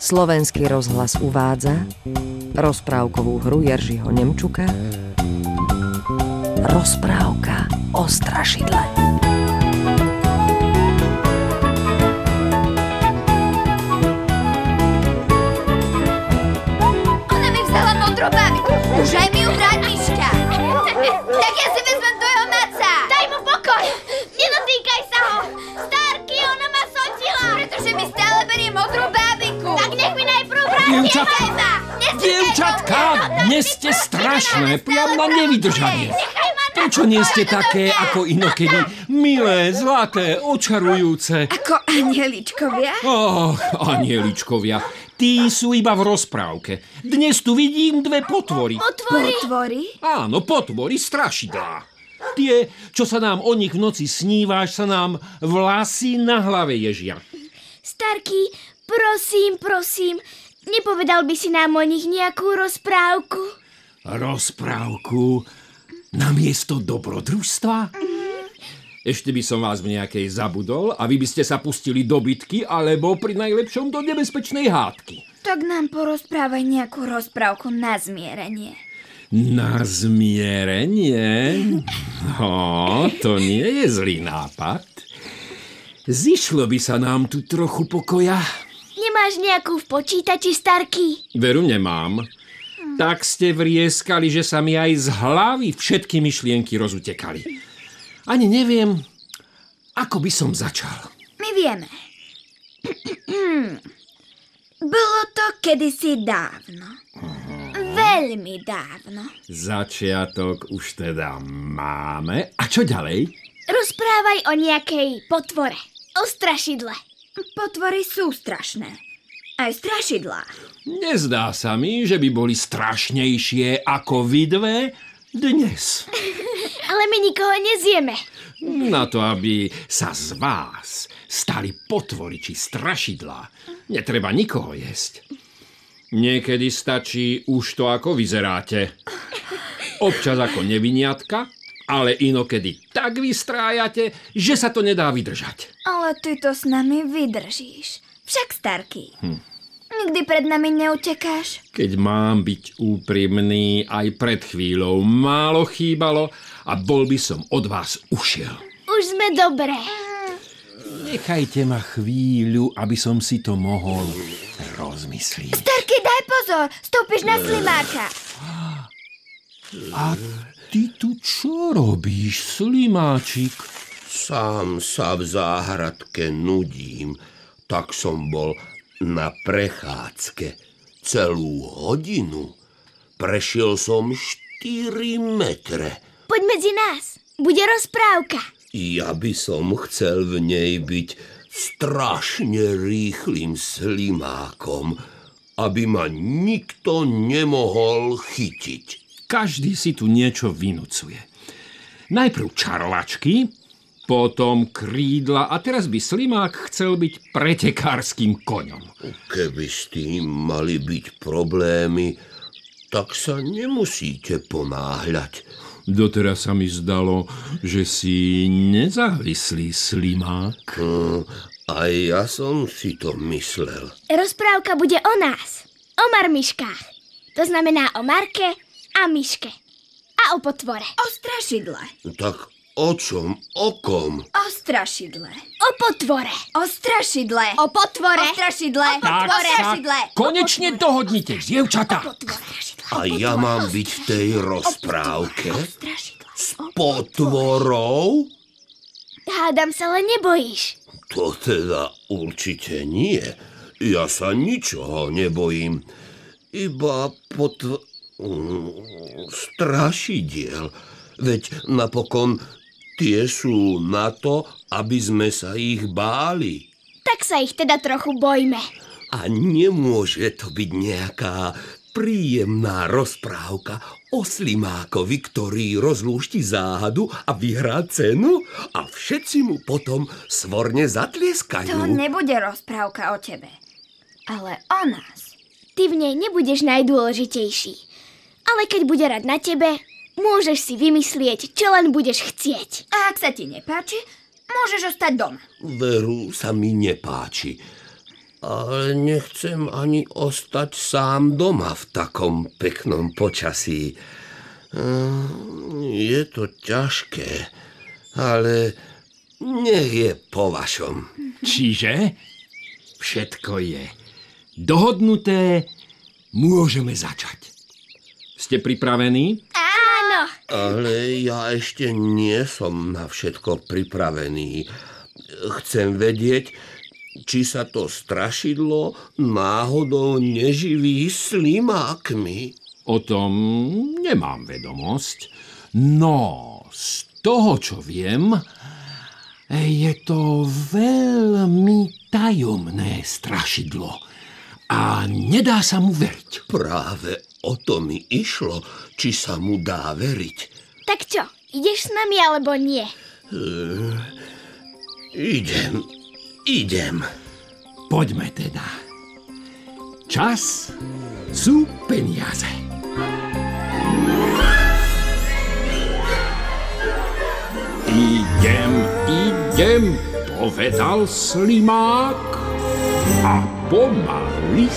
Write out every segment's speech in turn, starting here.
Slovenský rozhlas uvádza rozprávkovú hru Jeržiho Nemčuka Rozprávka o strašidle. Ona mi vzala modrú babiku. Už aj mi ju vráť, Miška. Tak ja si Dievčatka, Dievčatka, dnes ste strašné, priam na nevydržanie. Prečo nie ste také ako inokedy? Milé, zlaté, očarujúce. Ako anieličkovia? Och, anieličkovia, tí sú iba v rozprávke. Dnes tu vidím dve potvory. Potvory. Potvory? Áno, potvory strašidlá. Tie, čo sa nám o nich v noci sníváš, sa nám vlasy na hlave ježia. Starky, prosím, prosím, nepovedal by si nám o nich nejakú rozprávku? Rozprávku na miesto dobrodružstva? Ešte by som vás v nejakej zabudol a vy by ste sa pustili do bitky alebo pri najlepšom do nebezpečnej hádky. Tak nám porozprávaj nejakú rozprávku na zmierenie. Na zmierenie? No, to nie je zlý nápad. Zišlo by sa nám tu trochu pokoja. Nemáš nejakú v počítači, Starky? Veru nemám. Tak ste vrieskali, že sa mi aj z hlavy všetky myšlienky rozutekali. Ani neviem, ako by som začal. My vieme. Bolo to kedysi dávno. Veľmi dávno. Začiatok už teda máme. A čo ďalej? Rozprávaj o nejakej potvore, o strašidle. Potvory sú strašné. Aj strašidlá. Nezdá sa mi, že by boli strašnejšie ako vy dve dnes. Ale my nikoho nezieme. Na to, aby sa z vás stali potvory či strašidlá, netreba nikoho jesť. Niekedy stačí už to, ako vyzeráte. Občas ako neviniatka, ale inokedy tak vystrájate, že sa to nedá vydržať. Ale ty to s nami vydržíš. Však, Starky. Nikdy pred nami neutekáš. Keď mám byť úprimný, aj pred chvíľou málo chýbalo a bol by som od vás ušiel. Už sme dobré. Nechajte ma chvíľu, aby som si to mohol rozmyslieť. Starky, daj pozor, stúpiš na slimáka. A ty tu čo robíš, slimáčik? Sám sa v záhradke nudím, tak som bol na prechádzke celú hodinu. Prešiel som 4 metre. Poď medzi nás. Bude rozprávka. Ja by som chcel v nej byť strašne rýchlým slimákom, aby ma nikto nemohol chytiť. Každý si tu niečo vynúcuje. Najprv čarovačky, potom krídla a teraz by slimák chcel byť pretekárským koňom. Keby s tým mali byť problémy, tak sa nemusíte ponáhľať. Doteraz sa mi zdalo, že si nezávislý slimák. Hm, aj ja som si to myslel. Rozprávka bude o nás. O marmiškách. To znamená o Marke a Miške. A o potvore. O strašidle. Tak o čom, o kom? O strašidle. O potvore. O strašidle. O potvore. O strašidle. O potvore. strašidle. konečne dohodnite, dievčatá. A ja mám byť v tej rozprávke Strašidle. s potvorou? Hádam sa, len nebojíš. To teda určite nie. Ja sa ničoho nebojím. Iba potv... strašidiel. Veď napokon tie sú na to, aby sme sa ich báli. Tak sa ich teda trochu bojme. A nemôže to byť nejaká príjemná rozprávka o slimákovi, ktorý rozlúšti záhadu a vyhrá cenu a všetci mu potom svorne zatlieskajú. To nebude rozprávka o tebe, ale o nás. Ty v nej nebudeš najdôležitejší. Ale keď bude rád na tebe, môžeš si vymyslieť, čo len budeš chcieť. A ak sa ti nepáči, môžeš ostať doma. Veru sa mi nepáči. Ale nechcem ani ostať sám doma v takom peknom počasí. Ehm, Je to ťažké, ale nech je po vašom. Čiže všetko je dohodnuté, môžeme začať. Ste pripravení? Áno. Ale ja ešte nie som na všetko pripravený. Chcem vedieť, či sa to strašidlo náhodou neživí slimákmi. O tom nemám vedomosť. No, z toho, čo viem, je to veľmi tajomné strašidlo a nedá sa mu veriť. Práve o to mi išlo, či sa mu dá veriť. Tak čo, ideš s nami alebo nie? Idem, idem. Poďme teda. Čas sú peniaze. Idem, idem, povedal slimák a pomaly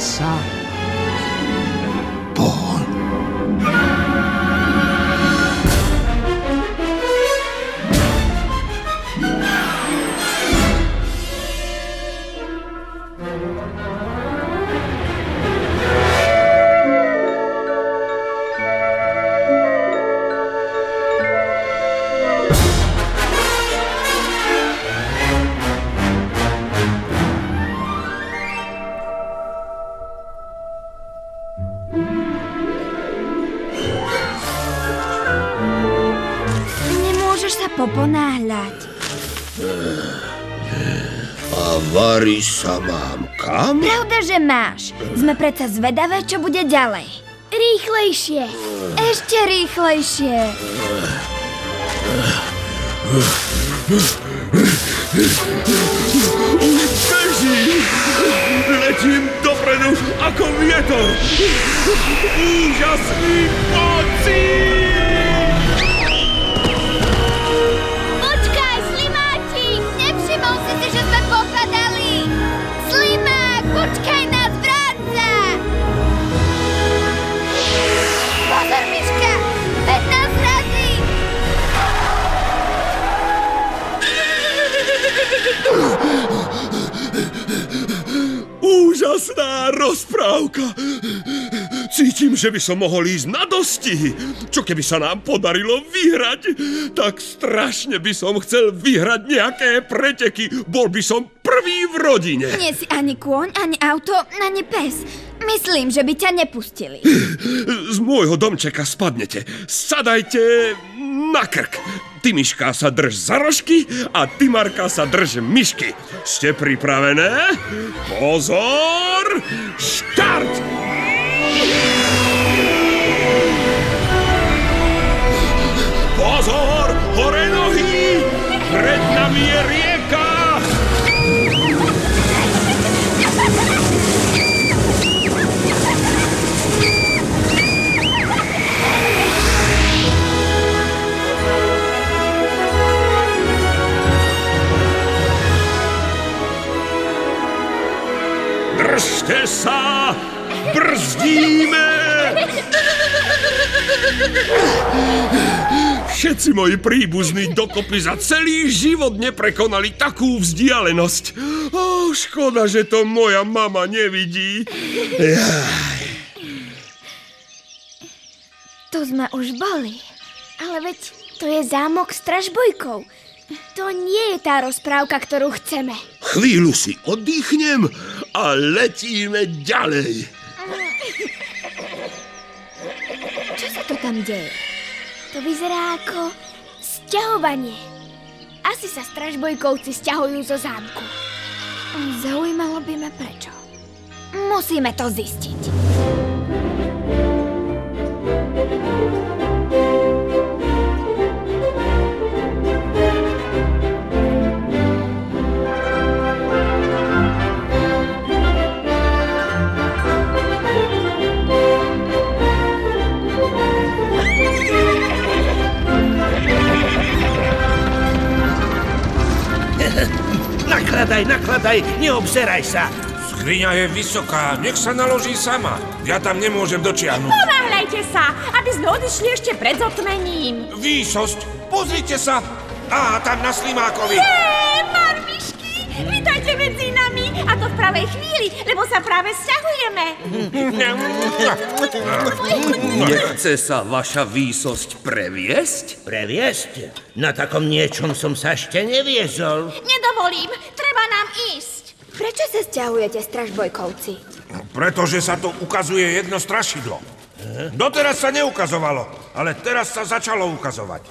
sa mám kam? Pravda, že máš. Sme predsa zvedavé, čo bude ďalej. Rýchlejšie. Ešte rýchlejšie. Bežím! Letím dopredu ako vietor! Úžasný pocit! Úžasná rozprávka! Cítim, že by som mohol ísť na dostihy. Čo keby sa nám podarilo vyhrať? Tak strašne by som chcel vyhrať nejaké preteky. Bol by som prvý v rodine. Nie si ani kôň, ani auto, ani pes. Myslím, že by ťa nepustili. Z môjho domčeka spadnete. Sadajte na krk. Ty, Miška, sa drž za rožky a ty, Marka, sa drž myšky. Ste pripravené? Pozor! Štart! Pozor! Hore nohy! Pred nami je rieka! Držte sa! Brzdíme! Všetci moji príbuzní dokopy za celý život neprekonali takú vzdialenosť. Ó, škoda, že to moja mama nevidí. Jaj. Tu sme už boli. Ale veď to je zámok s tražbojkou. To nie je tá rozprávka, ktorú chceme. Chvíľu si oddychnem a letíme ďalej. Čo sa to tam deje? To vyzerá ako sťahovanie. Asi sa stražbojkovci sťahujú zo zámku. Zaujímalo by ma prečo. Musíme to zistiť. Nakladaj, nakladaj, neobzeraj sa. Skriňa je vysoká, nech sa naloží sama. Ja tam nemôžem dočiahnuť. Ponáhľajte sa, aby sme odišli ešte pred zotmením. Výsosť, pozrite sa. Á, tam na Slimákovi. Eee, marmišky, vítajte medzi nami. A to v pravej chvíli, lebo sa práve sťahujeme. Nechce sa vaša výsosť previesť? Previesť? Na takom niečom som sa ešte neviezol. Nedovolím, treba nám ísť. Prečo sa stiahujete, stražbojkovci? Pretože sa tu ukazuje jedno strašidlo. Doteraz sa neukazovalo, ale teraz sa začalo ukazovať.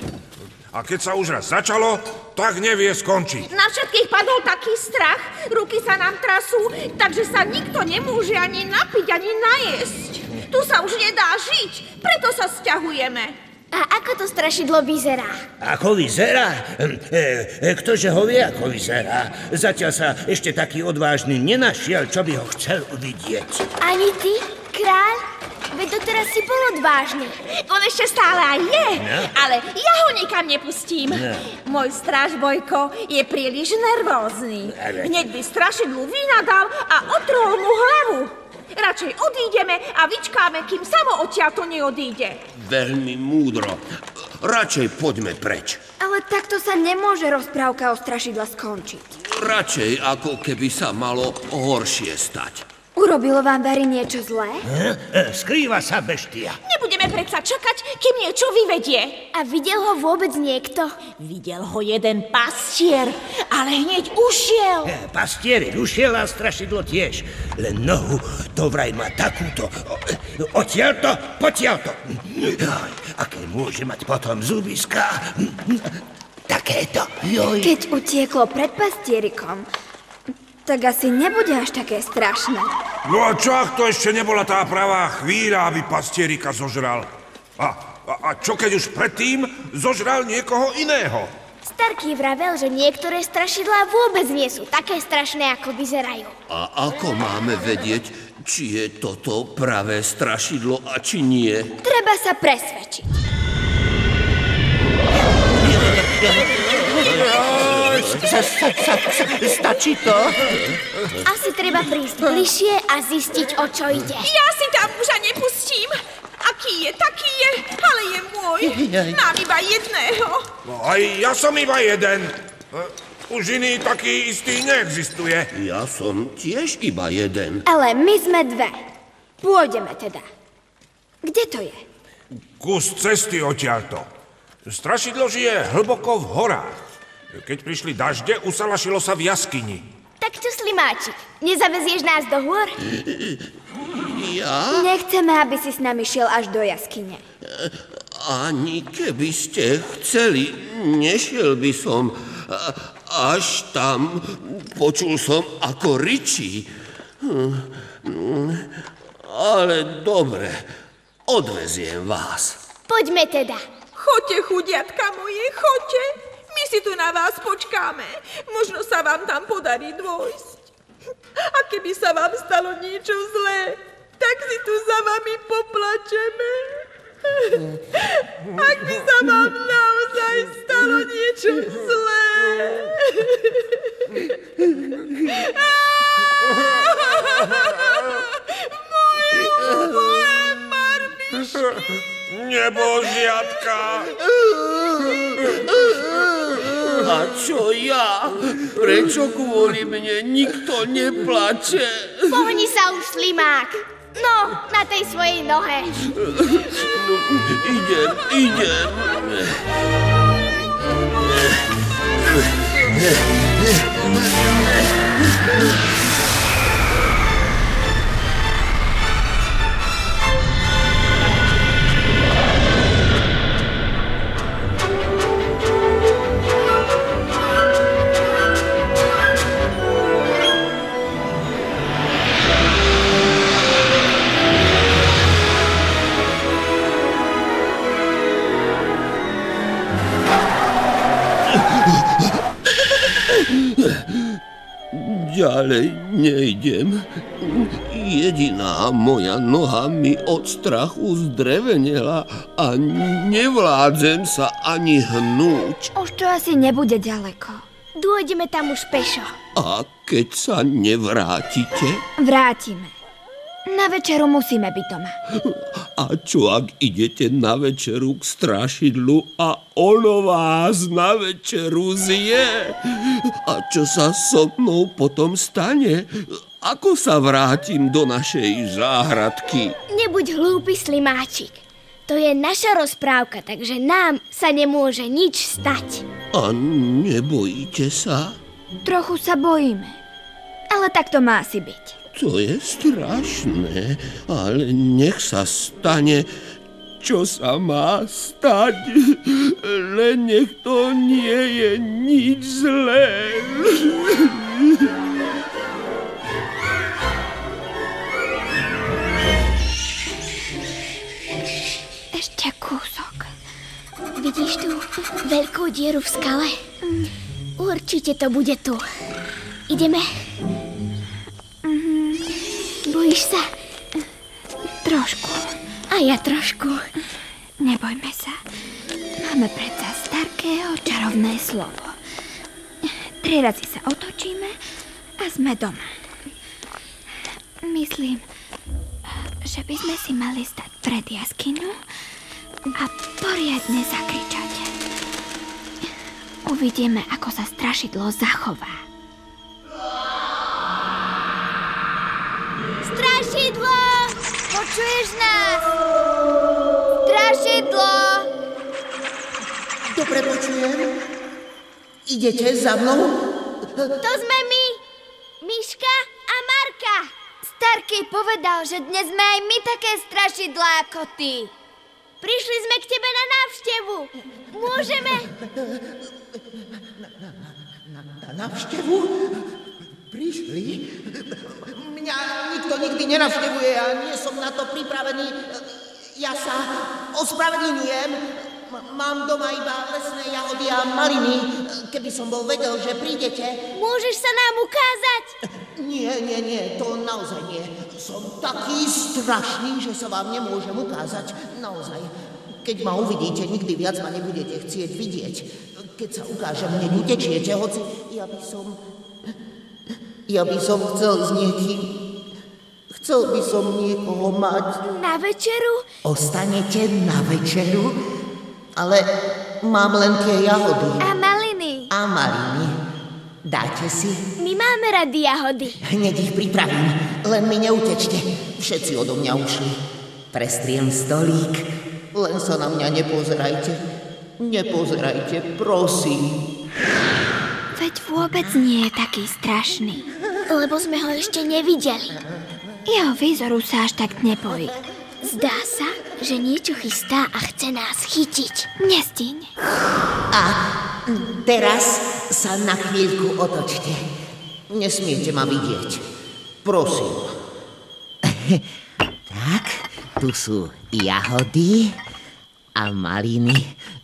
A keď sa už raz začalo, tak nevie skončiť. Na všetkých padol taký strach, ruky sa nám trasú, takže sa nikto nemôže ani napiť, ani najesť. Tu sa už nedá žiť, preto sa sťahujeme. A ako to strašidlo vyzerá? Ako vyzerá? Hm, E, e, ktože ho vie, ako vyzerá? Zatiaľ sa ešte taký odvážny nenašiel, čo by ho chcel uvidieť. Ani ty, kráľ? Veď doteraz si bol odvážny. On ešte stále aj je, ale ja ho nikam nepustím. Môj strážbojko je príliš nervózny. Ale- Hneď by strašidlu vynadal a otrhol mu hlavu. Radšej odídeme a vyčkáme, kým samo odtiaľto neodíde. Veľmi múdro. Radšej poďme preč. Ale takto sa nemôže rozprávka o strašidle skončiť. Radšej ako keby sa malo horšie stať. Urobilo vám Barry niečo zlé? E, Skrýva sa beštia. Nebudeme predsa čakať, kým niečo vyvedie. A videl ho vôbec niekto? Videl ho jeden pastier, ale hneď ušiel. E, Pastier ušiel a strašidlo tiež. Len nohu to vraj má takúto. O, Odtiaľto, potiaľto. Jaj, Aké môže mať potom zubiska? Takéto. Joj. Keď utieklo pred pastierikom, tak asi nebude až také strašné. No a čo, ak to ešte nebola tá pravá chvíľa, aby pastierika zožral? A, a, a čo keď už predtým zožral niekoho iného? Starký vravel, že niektoré strašidlá vôbec nie sú také strašné, ako vyzerajú. A ako máme vedieť, či je toto pravé strašidlo a či nie? Treba sa presvedčiť. Stačí to? Asi treba prísť bližšie a zistiť, o čo ide. Ja si tam muža nepustím. Aký je, taký je, ale je môj. Mám iba jedného. No aj ja som iba jeden. E, Už iný taký istý neexistuje. Ja som tiež iba jeden. Ale my sme dve. Pôjdeme teda. Kde to je? Kus cesty odtiaľto. Strašidlo žije hlboko v horách. Keď prišli dažde, usalašilo sa v jaskyni. Tak čo, Slimáčik, nezavezieš nás do hôr? Ja? Nechceme, aby si s nami šiel až do jaskyne. Ani keby ste chceli, nešiel by som. Až tam počul som, ako ričí. Ale dobre, odveziem vás. Poďme teda. Choďte, chudiatka moje, choďte. My si tu na vás počkáme. Možno sa vám tam podarí dôjsť. A keby sa vám stalo niečo zlé, tak si tu za vami poplačeme. Ak by sa vám naozaj stalo niečo zlé. Moje, moje marmišky. Nebožiatka! A čo ja? Prečo kvôli mne nikto neplače? Pohni sa už, Slimák. No, na tej svojej nohe. No, idem, idem. Ďalej nejdem. Jediná moja noha mi od strachu zdrevenela a nevládzem sa ani hnúť. Už to asi nebude ďaleko. Dôjdeme tam už pešo. A keď sa nevrátite? Vrátime. Na večeru musíme byť doma. A čo ak idete na večeru k strašidlu a ono vás na večeru zje? A čo sa so mnou potom stane? Ako sa vrátim do našej záhradky? Nebuď hlúpy, slimáčik. To je naša rozprávka, takže nám sa nemôže nič stať. A nebojíte sa? Trochu sa bojíme. Ale tak to má asi byť. To je strašné, ale nech sa stane, čo sa má stať. Len nech to nie je nič zlé. Ešte kúsok. Vidíš tú veľkú dieru v skale? Určite to bude tu. Ideme. Bojíš sa? Trošku. A ja trošku. Nebojme sa. Máme predsa starkého čarovné slovo. Tri razy sa otočíme a sme doma. Myslím, že by sme si mali stať pred jaskyňu a poriadne zakričať. Uvidíme, ako sa strašidlo zachová. Počuješ nás? Strašidlo! Dobre počujem. Idete za mnou? To sme my! Miška a Marka! Starky povedal, že dnes sme aj my také strašidlá ako ty. Prišli sme k tebe na návštevu. Môžeme... Na návštevu? Prišli? Mňa nikto nikdy nenavštevuje a nie som na to pripravený. Ja sa ospravedlňujem. Mám doma iba lesné jahody a maliny. Keby som bol vedel, že prídete... Môžeš sa nám ukázať? Nie, nie, nie, to naozaj nie. Som taký strašný, že sa vám nemôžem ukázať. Naozaj. Keď ma uvidíte, nikdy viac ma nebudete chcieť vidieť. Keď sa ukážem, hneď utečiete, hoci ja by som... Ja by som chcel s niekým... Chcel by som niekoho mať. Na večeru? Ostanete na večeru? Ale mám len tie jahody A maliny. a maliny. Dáte si? My máme rady jahody. Hneď ich pripravím, len mi neutečte. Všetci odo mňa ušli. Prestriem stolík, len sa na mňa nepozerajte. Nepozerajte, prosím. Veď vôbec nie je taký strašný. Lebo sme ho ešte nevideli. Jeho výzoru sa až tak nebojí. Zdá sa, že niečo chystá a chce nás chytiť. Nestíň. A teraz sa na chvíľku otočte. Nesmiete ma vidieť. Prosím. tak, tu sú jahody a maliny.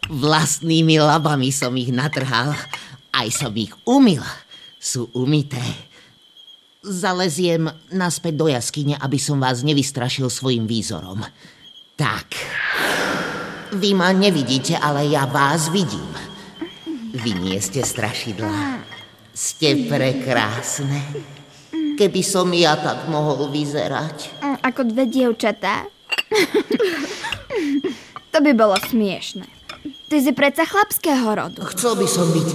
Vlastnými labami som ich natrhal. Aj som ich umyl. Sú umité. Zaleziem naspäť do jaskyne, aby som vás nevystrašil svojim výzorom. Tak. Vy ma nevidíte, ale ja vás vidím. Vy nie ste strašidlá. Ste prekrásne. Keby som ja tak mohol vyzerať. Ako dve dievčatá. to by bolo smiešne. Ty si predsa chlapského rodu. Chcel by som byť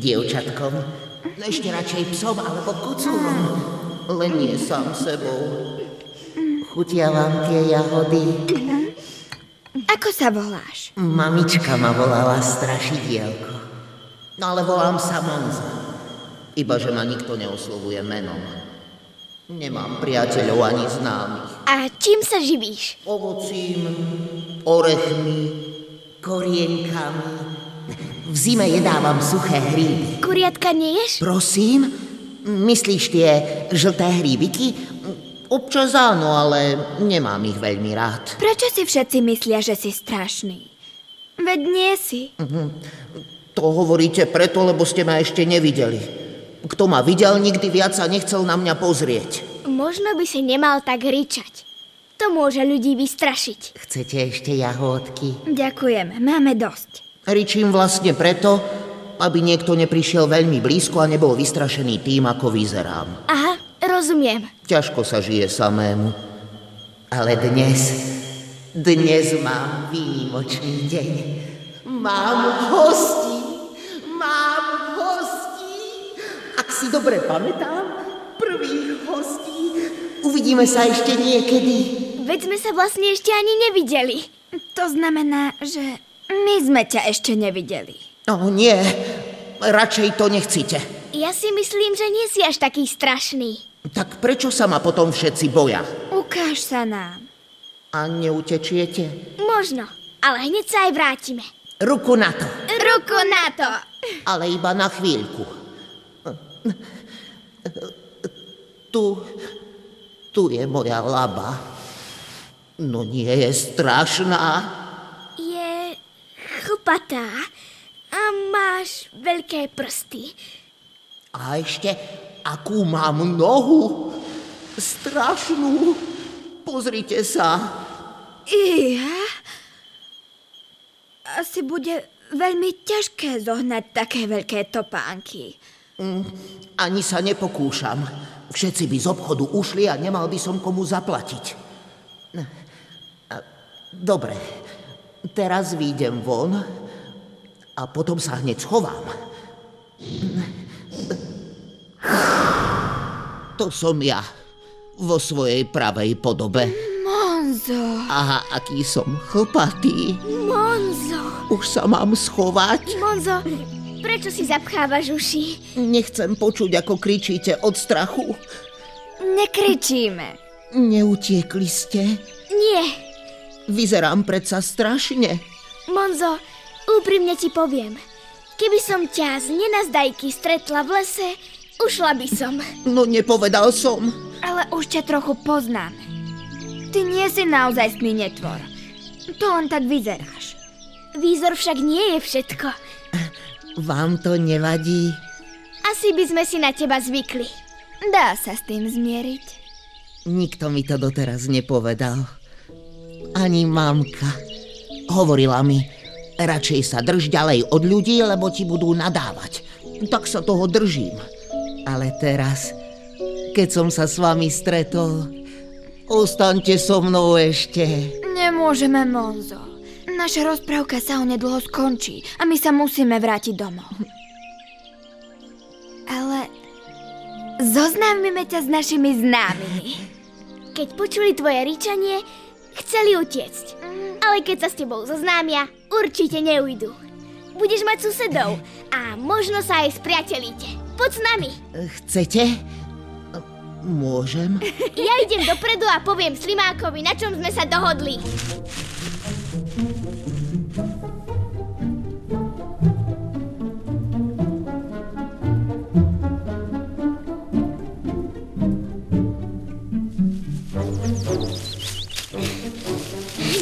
dievčatkom. Ešte radšej psom alebo kocúrom. Len nie sám sebou. Chutia vám tie jahody? Ako sa voláš? Mamička ma volala strašidielko. No ale volám sa Monza. Iba, že ma nikto neoslovuje menom. Nemám priateľov ani známych. A čím sa živíš? Ovocím, orechmi, korienkami. V zime jedávam suché hríby. Kuriatka neješ? Prosím? Myslíš tie žlté hríbiky? Občas áno, ale nemám ich veľmi rád. Prečo si všetci myslia, že si strašný? Veď nie si. To hovoríte preto, lebo ste ma ešte nevideli. Kto ma videl, nikdy viac sa nechcel na mňa pozrieť. Možno by si nemal tak ričať. To môže ľudí vystrašiť. Chcete ešte jahodky? Ďakujem, máme dosť. Ričím vlastne preto, aby niekto neprišiel veľmi blízko a nebol vystrašený tým, ako vyzerám. Aha, rozumiem. Ťažko sa žije samému. Ale dnes, dnes mám výnimočný deň. Mám hosti, mám hosti. Ak si dobre pamätám, prvých hostí. Uvidíme sa ešte niekedy. Veď sme sa vlastne ešte ani nevideli. To znamená, že my sme ťa ešte nevideli. No nie, radšej to nechcite. Ja si myslím, že nie si až taký strašný. Tak prečo sa ma potom všetci boja? Ukáž sa nám. A neutečiete? Možno, ale hneď sa aj vrátime. Ruku na to. Ruku na to. Ale iba na chvíľku. Tu, tu je moja laba. No nie je strašná. Chlpatá a máš veľké prsty. A ešte, akú mám nohu. Strašnú. Pozrite sa. Ja? Asi bude veľmi ťažké zohnať také veľké topánky. Mm, ani sa nepokúšam. Všetci by z obchodu ušli a nemal by som komu zaplatiť. Dobre, teraz výjdem von a potom sa hneď schovám. To som ja vo svojej pravej podobe. Monzo. Aha, aký som chlpatý. Monzo. Už sa mám schovať. Monzo, prečo si zapchávaš uši? Nechcem počuť, ako kričíte od strachu. Nekričíme. Neutiekli ste? Nie. Vyzerám predsa strašne. Monzo, úprimne ti poviem. Keby som ťa z nenazdajky stretla v lese, ušla by som. No nepovedal som. Ale už ťa trochu poznám. Ty nie si naozajstný netvor. To len tak vyzeráš. Výzor však nie je všetko. Vám to nevadí? Asi by sme si na teba zvykli. Dá sa s tým zmieriť. Nikto mi to doteraz nepovedal. Ani mamka. Hovorila mi, radšej sa drž ďalej od ľudí, lebo ti budú nadávať. Tak sa toho držím. Ale teraz, keď som sa s vami stretol, ostaňte so mnou ešte. Nemôžeme, Monzo. Naša rozprávka sa onedlho skončí a my sa musíme vrátiť domov. Ale zoznámime ťa s našimi známymi. Keď počuli tvoje ričanie, chceli utiecť. Ale keď sa s tebou zoznámia, určite neujdu. Budeš mať susedov a možno sa aj spriatelíte. Poď s nami. Chcete? Môžem? Ja idem dopredu a poviem Slimákovi, na čom sme sa dohodli.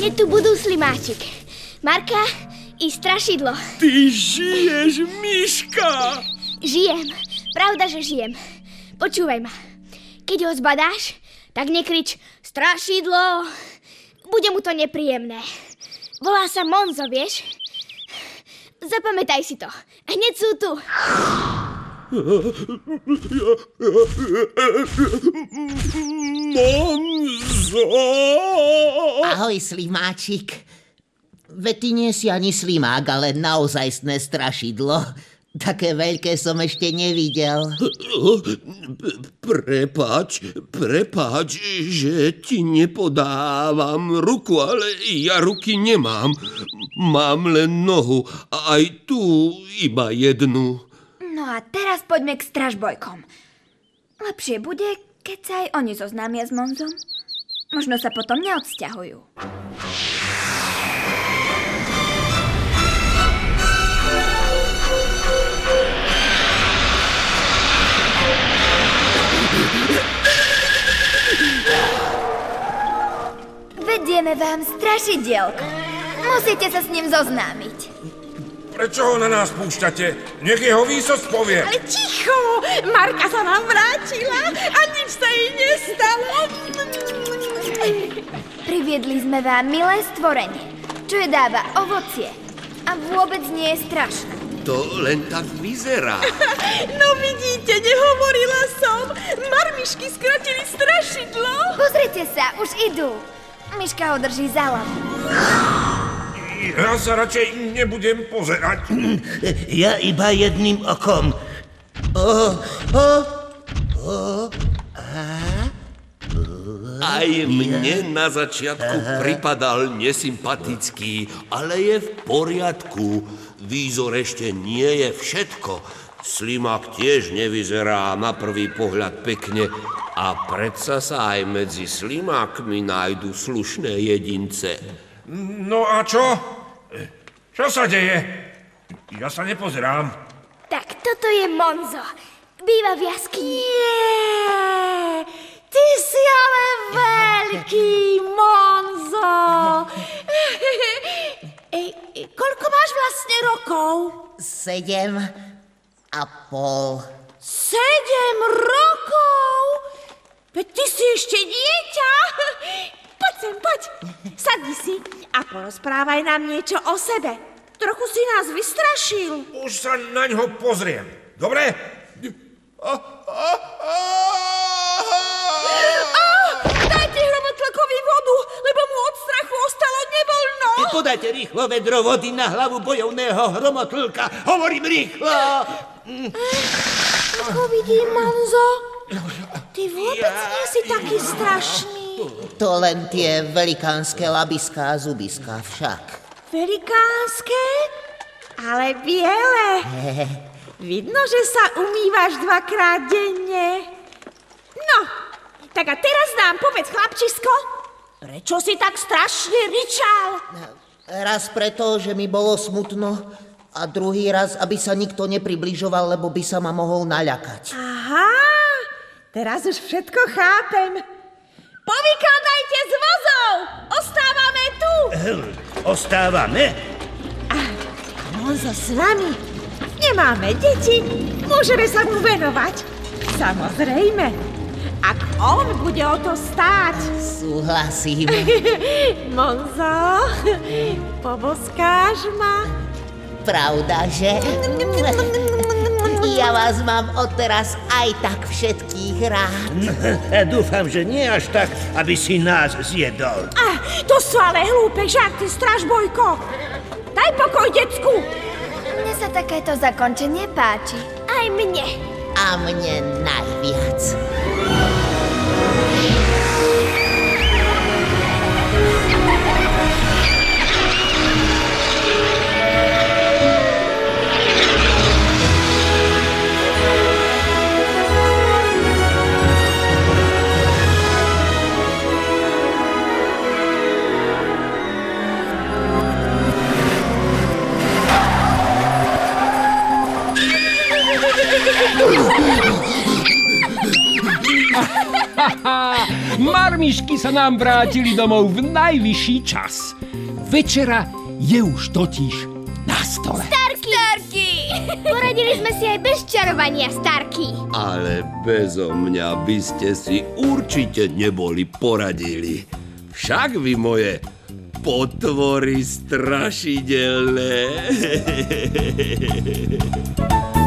Hneď tu budú Slimáčik. Marka i strašidlo. Ty žiješ, Miška! Žijem. Pravda, že žijem. Počúvaj ma. Keď ho zbadáš, tak nekrič strašidlo. Bude mu to nepríjemné. Volá sa Monzo, vieš? Zapamätaj si to. Hneď sú tu. Monzo! Ahoj, slimáčik. Veď ty nie si ani slimák, ale naozajstné strašidlo. Také veľké som ešte nevidel. Prepač, prepač, že ti nepodávam ruku, ale ja ruky nemám. Mám len nohu a aj tu iba jednu. No a teraz poďme k stražbojkom. Lepšie bude, keď sa aj oni zoznámia s Monzom. Možno sa potom neodsťahujú. Vedieme vám strašidielko. Musíte sa s ním zoznámiť. Prečo ho na nás púšťate? Nech jeho výsosť povie. Ale ticho! Marka sa nám vrátila a nič sa jej nestalo. Priviedli sme vám milé stvorenie, čo je dáva ovocie a vôbec nie je strašné. to len tak vyzerá. No vidíte, nehovorila som. Marmišky skratili strašidlo. Pozrite sa, už idú. Miška ho drží za hlavu. Ja sa radšej nebudem pozerať. Ja iba jedným okom. O, o, o, Aj mne na začiatku pripadal nesympatický, ale je v poriadku. Výzor ešte nie je všetko. Slimak tiež nevyzerá na prvý pohľad pekne a predsa sa aj medzi slimákmi nájdu slušné jedince. No a čo? Čo sa deje? Ja sa nepozerám. Tak toto je Monzo. Býva v jaskyni. Nie, ty si ale veľký, Monzo. Ej, koľko máš vlastne rokov? Sedem a pol. Sedem rokov? Veď ty si ešte dieťa. Poď sem, poď. Sadni si a porozprávaj nám niečo o sebe. Trochu si nás vystrašil. Už sa na ňo pozriem. Dobre? Dajte hromotlakovi vodu, lebo mu od strachu ostalo nevoľno. Podajte rýchlo vedro vody na hlavu bojovného hromotlka. Hovorím rýchlo. Ako vidím, Monzo, ty vôbec nie si taký strašný. To len tie velikánske labiská a zubiská však. Velikánske, ale biele. Vidno, že sa umývaš dvakrát denne. No, tak a teraz nám povedz, chlapčisko, prečo si tak strašne ryčal? Raz preto, že mi bolo smutno a druhý raz, aby sa nikto nepribližoval, lebo by sa ma mohol naľakať. Aha, teraz už všetko chápem. Povykladajte z vozov, ostávame tu. Ostávame? Monzo s nami. Nemáme deti, môžeme sa mu venovať. Samozrejme, ak on bude o to stáť. Súhlasím. Monzo, poboskáš ma? Pravda, že? Ja vás mám odteraz aj tak všetkých rád. Dúfam, že nie až tak, aby si nás zjedol. Ah, to sú ale hlúpe žarty, stražbojko. Daj pokoj, decku. Mne sa takéto zakončenie páči. Aj mne. A mne najviac. Marmišky sa nám vrátili domov v najvyšší čas. Večera je už totiž na stole. Starky! Starky! Poradili sme si aj bez čarovania, Starky. Ale bezo mňa by ste si určite neboli poradili. Však vy moje potvory strašidelné.